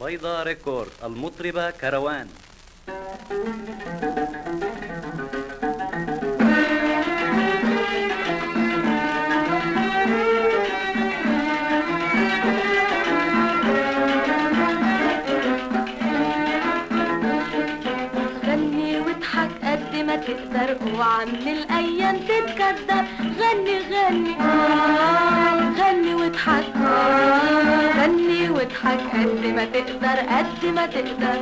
بيضة ريكورد المطربة كروان. غني واضحك قد ما تقدر اوعى من الأيام تتكدر. غني غني. قد ما تقدر قد ما تقدر.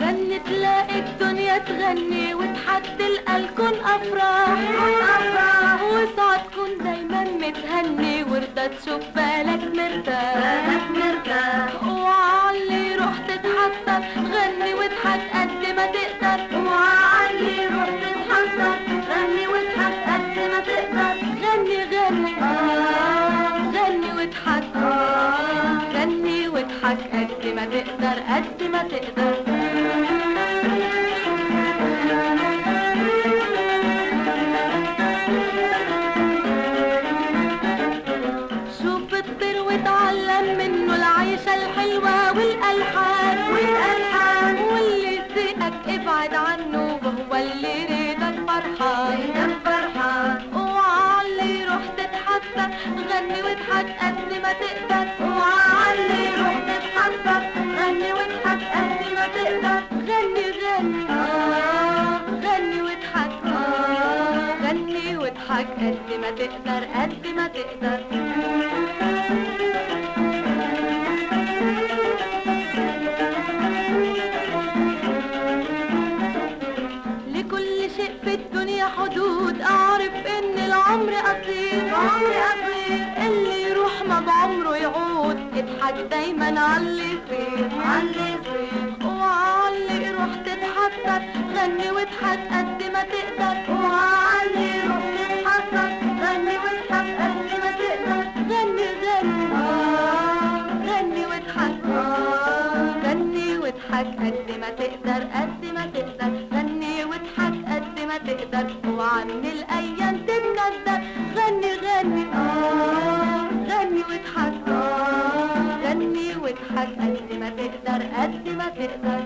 غني تلاقي الدنيا تغني وتحد تلقى الكون أفراح. افراح وسعد تكون دايما متهني وردة تشوف بالك مرتاح. مرتاح. وعلي روح تتحسن ما تقدر قد ما تقدر. شوف الطير واتعلم منه العيشة الحلوة والألحان والألحان واللي يسيئك ابعد عنه وهو اللي واضحك قد ما تقدر قد ما تقدر. لكل شيء في الدنيا حدود. أعرف إن العمر قصير عمر قصير اللي يروح ما بعمره يعود. اضحك دايما عاللي يصير عاللي يصير وعاللي روح تتحسن غني واضحك قد واضحك غني واضحك قد ما تقدر قد ما تقدر. غني واضحك قد ما تقدر. اوعى من الأيام تتكدر. غني غني آه. غني واضحك آه غني واضحك قد ما تقدر قد ما تقدر.